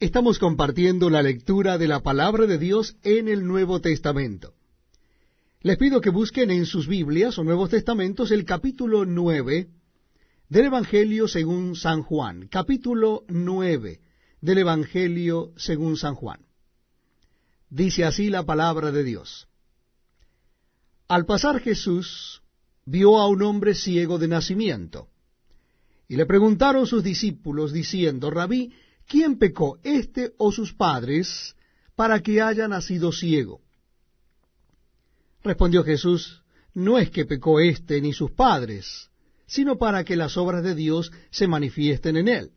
Estamos compartiendo la lectura de la palabra de Dios en el Nuevo Testamento. Les pido que busquen en sus Biblias o Nuevos Testamentos el capítulo 9 del Evangelio según San Juan. Capítulo 9 del Evangelio según San Juan. Dice así la palabra de Dios. Al pasar Jesús vio a un hombre ciego de nacimiento, y le preguntaron sus discípulos diciendo, Rabí, ¿quién pecó, este o sus padres, para que haya nacido ciego? Respondió Jesús, no es que pecó éste ni sus padres, sino para que las obras de Dios se manifiesten en él.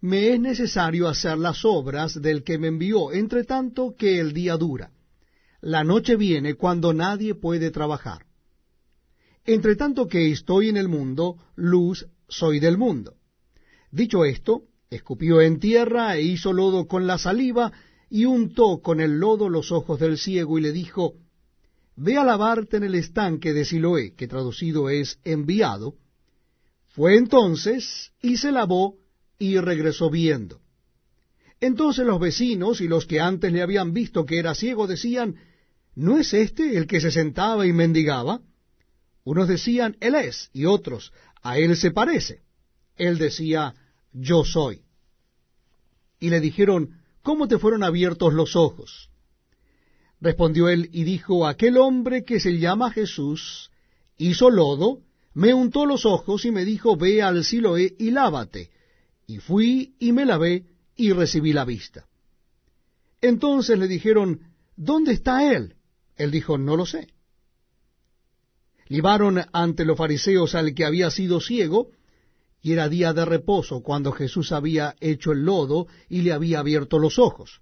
Me es necesario hacer las obras del que me envió, entre tanto que el día dura. La noche viene cuando nadie puede trabajar. Entre tanto que estoy en el mundo, luz soy del mundo. Dicho esto, escupió en tierra e hizo lodo con la saliva y untó con el lodo los ojos del ciego y le dijo, Ve a lavarte en el estanque de Siloé, que traducido es enviado. Fue entonces y se lavó y regresó viendo. Entonces los vecinos y los que antes le habían visto que era ciego decían, ¿no es este el que se sentaba y mendigaba? Unos decían, Él es, y otros, a Él se parece. Él decía, yo soy. Y le dijeron, ¿cómo te fueron abiertos los ojos? Respondió él y dijo, aquel hombre que se llama Jesús hizo lodo, me untó los ojos y me dijo, ve al Siloé y lávate. Y fui y me lavé y recibí la vista. Entonces le dijeron, ¿dónde está él? Él dijo, no lo sé. Llevaron ante los fariseos al que había sido ciego, y era día de reposo cuando Jesús había hecho el lodo y le había abierto los ojos.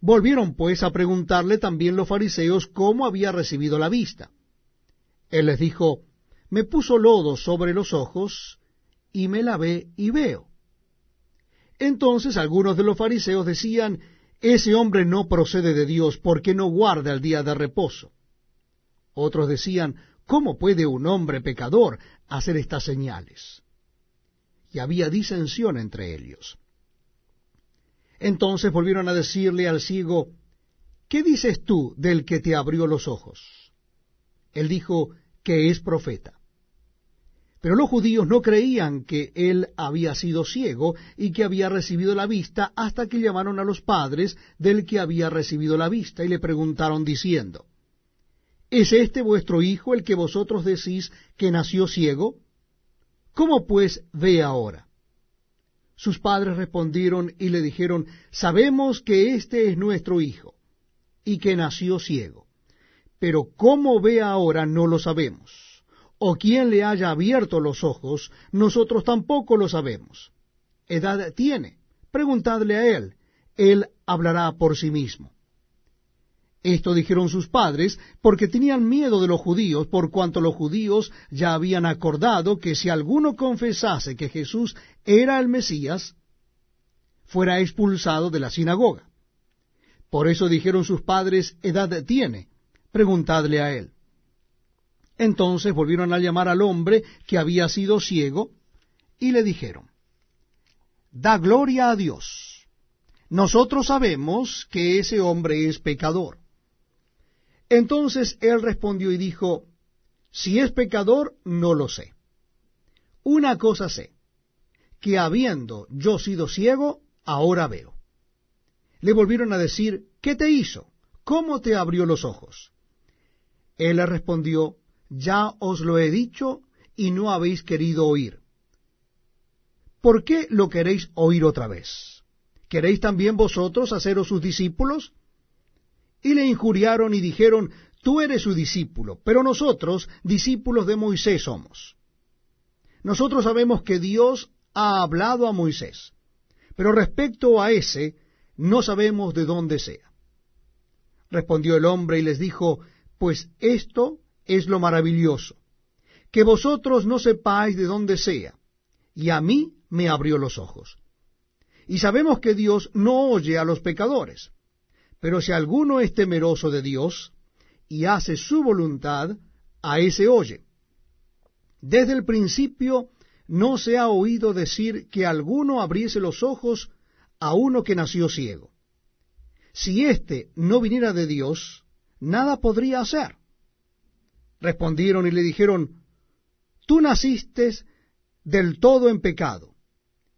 Volvieron pues a preguntarle también los fariseos cómo había recibido la vista. Él les dijo, me puso lodo sobre los ojos, y me lavé y veo. Entonces algunos de los fariseos decían, ese hombre no procede de Dios porque no guarda el día de reposo. Otros decían, ¿cómo puede un hombre pecador hacer estas señales? Y había disensión entre ellos. Entonces volvieron a decirle al ciego, ¿qué dices tú del que te abrió los ojos? Él dijo que es profeta. Pero los judíos no creían que él había sido ciego y que había recibido la vista hasta que llamaron a los padres del que había recibido la vista y le preguntaron diciendo, ¿Es este vuestro hijo el que vosotros decís que nació ciego? ¿Cómo pues ve ahora? Sus padres respondieron y le dijeron, sabemos que este es nuestro hijo, y que nació ciego. Pero cómo ve ahora no lo sabemos. O quién le haya abierto los ojos, nosotros tampoco lo sabemos. Edad tiene, preguntadle a él, él hablará por sí mismo. Esto dijeron sus padres porque tenían miedo de los judíos, por cuanto los judíos ya habían acordado que si alguno confesase que Jesús era el Mesías, fuera expulsado de la sinagoga. Por eso dijeron sus padres, edad tiene, preguntadle a él. Entonces volvieron a llamar al hombre que había sido ciego, y le dijeron, Da gloria a Dios. Nosotros sabemos que ese hombre es pecador. Entonces él respondió y dijo, si es pecador, no lo sé. Una cosa sé, que habiendo yo sido ciego, ahora veo. Le volvieron a decir, ¿qué te hizo? ¿Cómo te abrió los ojos? Él le respondió, ya os lo he dicho y no habéis querido oír. ¿Por qué lo queréis oír otra vez? ¿Queréis también vosotros haceros sus discípulos? Y le injuriaron y dijeron, tú eres su discípulo, pero nosotros discípulos de Moisés somos. Nosotros sabemos que Dios ha hablado a Moisés, pero respecto a ese no sabemos de dónde sea. Respondió el hombre y les dijo, pues esto es lo maravilloso, que vosotros no sepáis de dónde sea, y a mí me abrió los ojos. Y sabemos que Dios no oye a los pecadores pero si alguno es temeroso de Dios y hace su voluntad, a ese oye. Desde el principio no se ha oído decir que alguno abriese los ojos a uno que nació ciego. Si éste no viniera de Dios, nada podría hacer. Respondieron y le dijeron, Tú naciste del todo en pecado,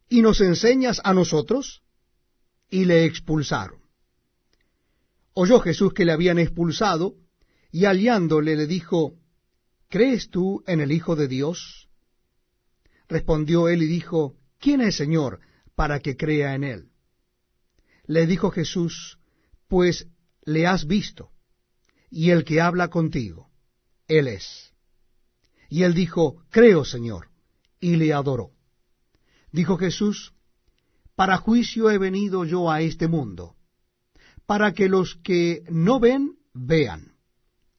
y nos enseñas a nosotros, y le expulsaron. Oyó Jesús que le habían expulsado, y aliándole le dijo, ¿Crees tú en el Hijo de Dios? Respondió él y dijo, ¿quién es Señor para que crea en él? Le dijo Jesús, pues le has visto, y el que habla contigo, él es. Y él dijo, creo, Señor, y le adoró. Dijo Jesús, para juicio he venido yo a este mundo, para que los que no ven, vean,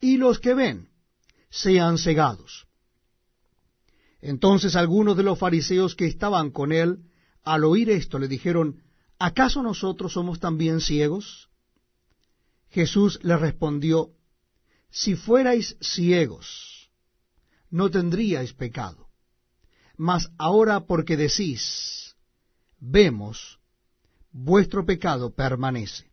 y los que ven, sean cegados. Entonces algunos de los fariseos que estaban con él, al oír esto, le dijeron, ¿acaso nosotros somos también ciegos? Jesús le respondió, Si fuerais ciegos, no tendríais pecado. Mas ahora porque decís, vemos, vuestro pecado permanece.